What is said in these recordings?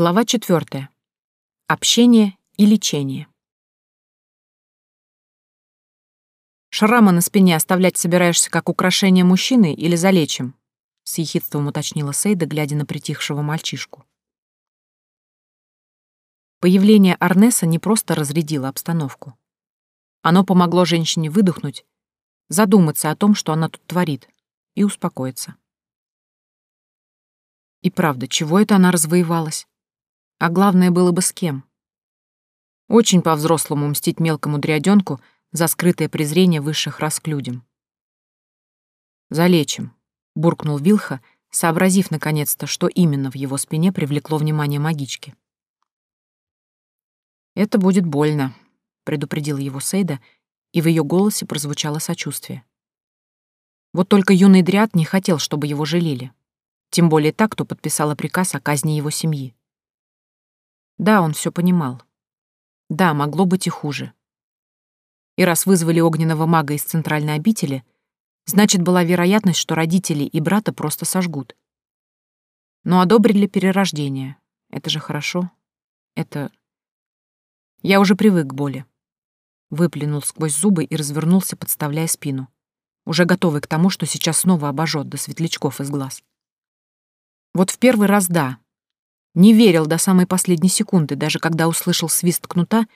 Глава четвертая. Общение и лечение. «Шрама на спине оставлять собираешься как украшение мужчины или залечим?» — с ехидством уточнила Сейда, глядя на притихшего мальчишку. Появление Арнеса не просто разрядило обстановку. Оно помогло женщине выдохнуть, задуматься о том, что она тут творит, и успокоиться. И правда, чего это она развоевалась? А главное было бы с кем. Очень по-взрослому мстить мелкому дрядёнку за скрытое презрение высших рас к людям. «Залечим», — буркнул Вилха, сообразив наконец-то, что именно в его спине привлекло внимание магички. «Это будет больно», — предупредил его Сейда, и в ее голосе прозвучало сочувствие. Вот только юный дряд не хотел, чтобы его жалели. Тем более так, кто подписала приказ о казни его семьи. Да, он все понимал. Да, могло быть и хуже. И раз вызвали огненного мага из центральной обители, значит, была вероятность, что родители и брата просто сожгут. Но одобрили перерождение. Это же хорошо. Это... Я уже привык к боли. Выплюнул сквозь зубы и развернулся, подставляя спину. Уже готовый к тому, что сейчас снова обожжет до светлячков из глаз. Вот в первый раз да, не верил до самой последней секунды, даже когда услышал свист кнута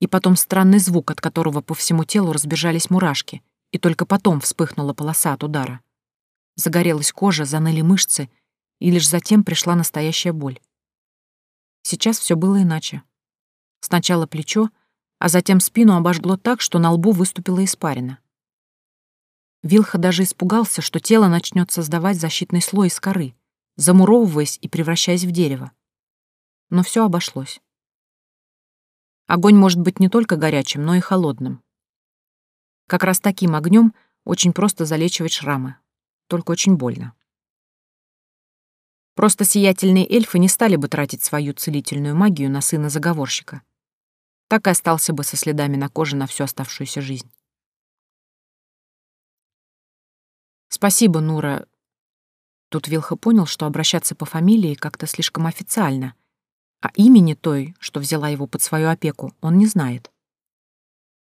и потом странный звук, от которого по всему телу разбежались мурашки, и только потом вспыхнула полоса от удара. Загорелась кожа, заныли мышцы, и лишь затем пришла настоящая боль. Сейчас все было иначе. Сначала плечо, а затем спину обожгло так, что на лбу выступила испарина. Вилха даже испугался, что тело начнет создавать защитный слой из коры, замуровываясь и превращаясь в дерево но все обошлось. Огонь может быть не только горячим, но и холодным. Как раз таким огнем очень просто залечивать шрамы, только очень больно. Просто сиятельные эльфы не стали бы тратить свою целительную магию на сына заговорщика. Так и остался бы со следами на коже на всю оставшуюся жизнь. Спасибо, Нура. Тут Вилха понял, что обращаться по фамилии как-то слишком официально — а имени той, что взяла его под свою опеку, он не знает.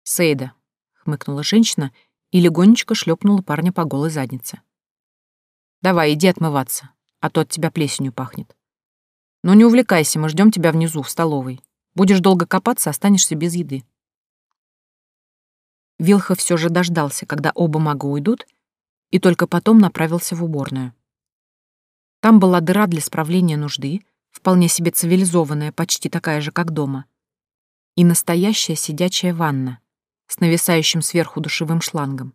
«Сейда», — хмыкнула женщина и легонечко шлепнула парня по голой заднице. «Давай, иди отмываться, а то от тебя плесенью пахнет. Но не увлекайся, мы ждем тебя внизу, в столовой. Будешь долго копаться, останешься без еды». Вилха все же дождался, когда оба мага уйдут, и только потом направился в уборную. Там была дыра для справления нужды, вполне себе цивилизованная, почти такая же, как дома, и настоящая сидячая ванна с нависающим сверху душевым шлангом.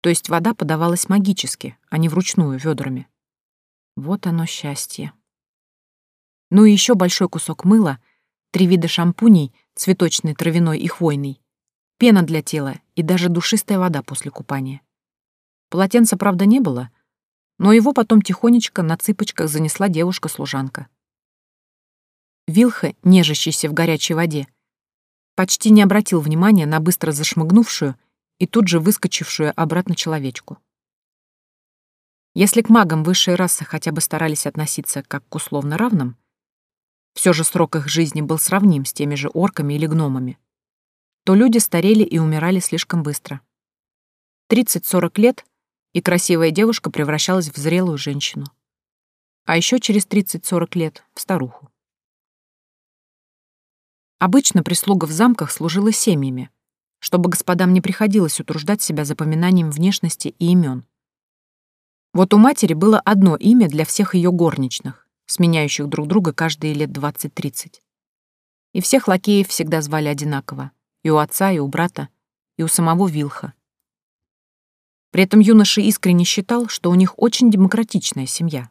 То есть вода подавалась магически, а не вручную ведрами. Вот оно счастье. Ну и еще большой кусок мыла, три вида шампуней, цветочный, травяной и хвойный, пена для тела и даже душистая вода после купания. Полотенца, правда, не было, но его потом тихонечко на цыпочках занесла девушка-служанка. Вилха, нежащийся в горячей воде, почти не обратил внимания на быстро зашмыгнувшую и тут же выскочившую обратно человечку. Если к магам высшей расы хотя бы старались относиться как к условно равным, все же срок их жизни был сравним с теми же орками или гномами, то люди старели и умирали слишком быстро. 30-40 лет, и красивая девушка превращалась в зрелую женщину. А еще через 30-40 лет — в старуху. Обычно прислуга в замках служила семьями, чтобы господам не приходилось утруждать себя запоминанием внешности и имен. Вот у матери было одно имя для всех ее горничных, сменяющих друг друга каждые лет 20-30. И всех лакеев всегда звали одинаково, и у отца, и у брата, и у самого Вилха. При этом юноша искренне считал, что у них очень демократичная семья,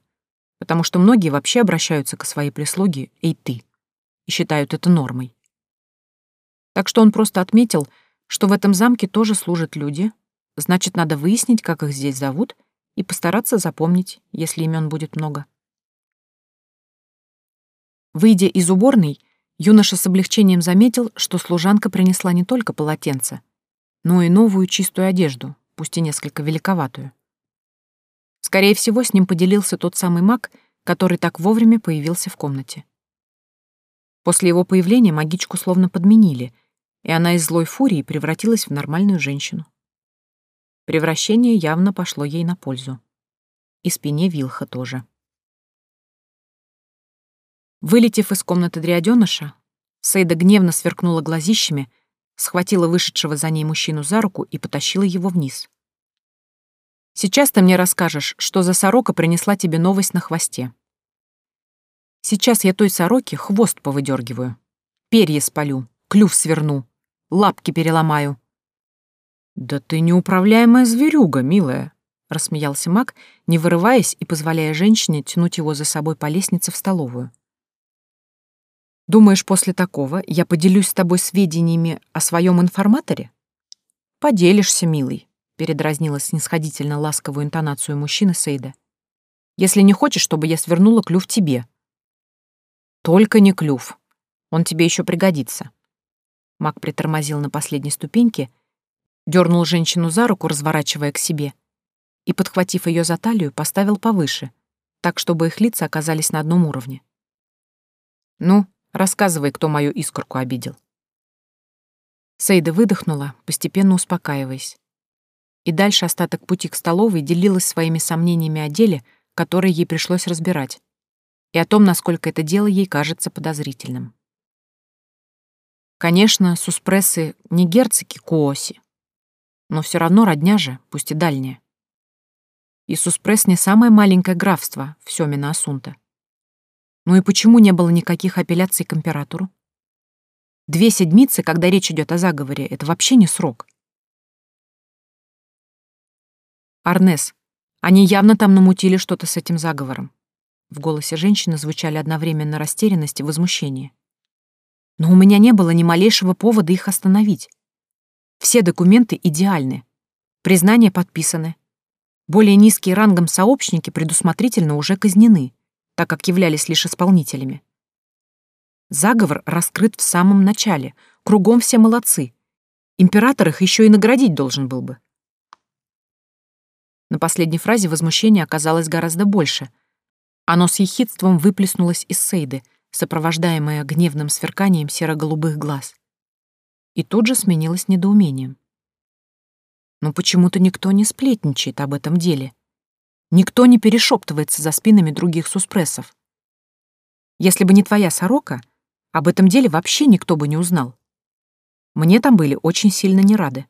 потому что многие вообще обращаются к своей прислуге «эй ты» и считают это нормой. Так что он просто отметил, что в этом замке тоже служат люди, значит, надо выяснить, как их здесь зовут, и постараться запомнить, если имен будет много. Выйдя из уборной, юноша с облегчением заметил, что служанка принесла не только полотенце, но и новую чистую одежду, пусть и несколько великоватую. Скорее всего, с ним поделился тот самый маг, который так вовремя появился в комнате. После его появления магичку словно подменили, и она из злой фурии превратилась в нормальную женщину. Превращение явно пошло ей на пользу. И спине Вилха тоже. Вылетев из комнаты дрядёныша, Сейда гневно сверкнула глазищами, схватила вышедшего за ней мужчину за руку и потащила его вниз. «Сейчас ты мне расскажешь, что за сорока принесла тебе новость на хвосте. Сейчас я той сороке хвост повыдергиваю, перья спалю, клюв сверну, лапки переломаю». «Да ты неуправляемая зверюга, милая», — рассмеялся маг, не вырываясь и позволяя женщине тянуть его за собой по лестнице в столовую. Думаешь, после такого я поделюсь с тобой сведениями о своем информаторе? Поделишься, милый, передразнила снисходительно ласковую интонацию мужчины Сейда. Если не хочешь, чтобы я свернула клюв тебе. Только не клюв. Он тебе еще пригодится. Мак притормозил на последней ступеньке, дернул женщину за руку, разворачивая к себе, и, подхватив ее за талию, поставил повыше, так, чтобы их лица оказались на одном уровне. «Ну, Рассказывай, кто мою искорку обидел. Сейда выдохнула, постепенно успокаиваясь. И дальше остаток пути к столовой делилась своими сомнениями о деле, которое ей пришлось разбирать, и о том, насколько это дело ей кажется подозрительным. Конечно, суспрессы не герцоги Куоси, но все равно родня же, пусть и дальняя. И Суспресс не самое маленькое графство в Сёме Асунта. Ну и почему не было никаких апелляций к императору? Две седмицы, когда речь идет о заговоре, это вообще не срок. Арнес, они явно там намутили что-то с этим заговором. В голосе женщины звучали одновременно растерянность и возмущение. Но у меня не было ни малейшего повода их остановить. Все документы идеальны. Признания подписаны. Более низкие рангом сообщники предусмотрительно уже казнены так как являлись лишь исполнителями. Заговор раскрыт в самом начале, кругом все молодцы. Император их еще и наградить должен был бы. На последней фразе возмущение оказалось гораздо больше. Оно с ехидством выплеснулось из Сейды, сопровождаемое гневным сверканием серо-голубых глаз. И тут же сменилось недоумением. Но почему-то никто не сплетничает об этом деле. Никто не перешептывается за спинами других суспрессов. Если бы не твоя сорока, об этом деле вообще никто бы не узнал. Мне там были очень сильно не рады.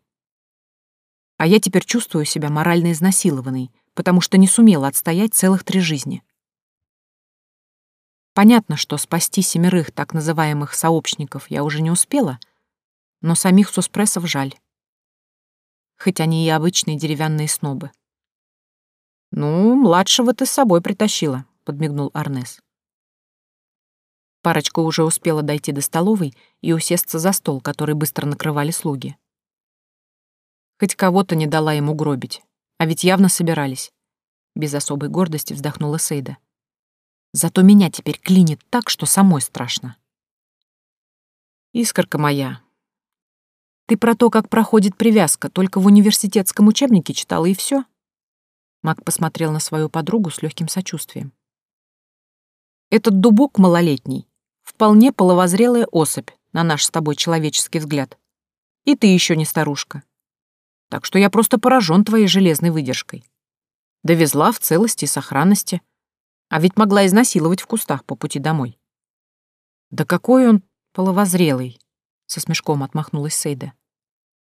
А я теперь чувствую себя морально изнасилованной, потому что не сумела отстоять целых три жизни. Понятно, что спасти семерых так называемых сообщников я уже не успела, но самих суспрессов жаль. Хоть они и обычные деревянные снобы. «Ну, младшего ты с собой притащила», — подмигнул Арнес. Парочка уже успела дойти до столовой и усесться за стол, который быстро накрывали слуги. Хоть кого-то не дала ему гробить, а ведь явно собирались. Без особой гордости вздохнула Сейда. Зато меня теперь клинит так, что самой страшно. Искорка моя, ты про то, как проходит привязка, только в университетском учебнике читала и все? Мак посмотрел на свою подругу с легким сочувствием. «Этот дубок малолетний, вполне половозрелая особь, на наш с тобой человеческий взгляд. И ты еще не старушка. Так что я просто поражен твоей железной выдержкой. Довезла в целости и сохранности, а ведь могла изнасиловать в кустах по пути домой». «Да какой он половозрелый!» — со смешком отмахнулась Сейда.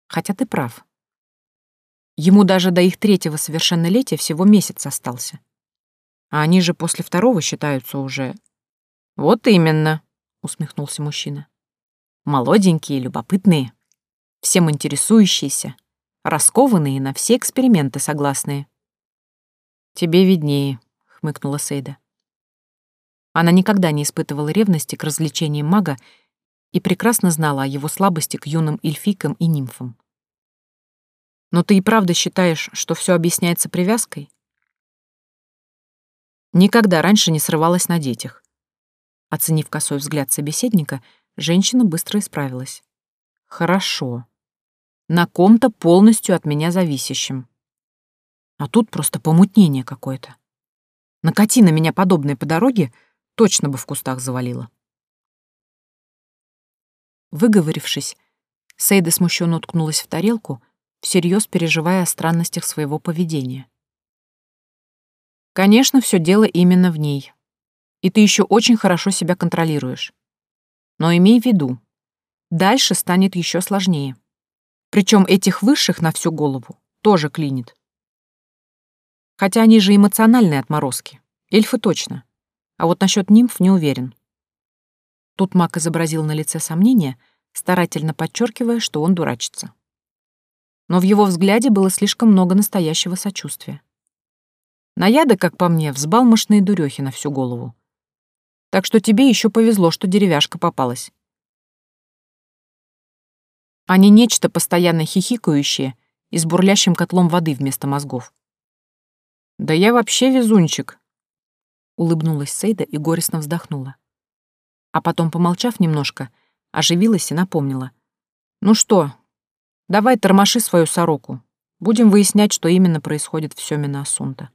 «Хотя ты прав. Ему даже до их третьего совершеннолетия всего месяц остался. А они же после второго считаются уже... Вот именно, усмехнулся мужчина. Молоденькие, любопытные, всем интересующиеся, раскованные на все эксперименты согласные. Тебе виднее, хмыкнула Сейда. Она никогда не испытывала ревности к развлечениям мага и прекрасно знала о его слабости к юным эльфикам и нимфам. Но ты и правда считаешь, что все объясняется привязкой? Никогда раньше не срывалась на детях. Оценив косой взгляд собеседника, женщина быстро исправилась. Хорошо. На ком-то полностью от меня зависящим. А тут просто помутнение какое-то. Накати на меня подобное по дороге, точно бы в кустах завалило. Выговорившись, Сейда смущенно уткнулась в тарелку, всерьез переживая о странностях своего поведения. Конечно, все дело именно в ней. И ты еще очень хорошо себя контролируешь. Но имей в виду, дальше станет еще сложнее. Причем этих высших на всю голову тоже клинит. Хотя они же эмоциональные отморозки. Эльфы точно. А вот насчет нимф не уверен. Тут маг изобразил на лице сомнение, старательно подчеркивая, что он дурачится. Но в его взгляде было слишком много настоящего сочувствия. Наяды, как по мне, взбалмошные дурехи на всю голову. Так что тебе еще повезло, что деревяшка попалась. Не нечто постоянно хихикающее и с бурлящим котлом воды вместо мозгов. «Да я вообще везунчик», — улыбнулась Сейда и горестно вздохнула. А потом, помолчав немножко, оживилась и напомнила. «Ну что, давай тормоши свою сороку. Будем выяснять, что именно происходит в Сёмина Асунта».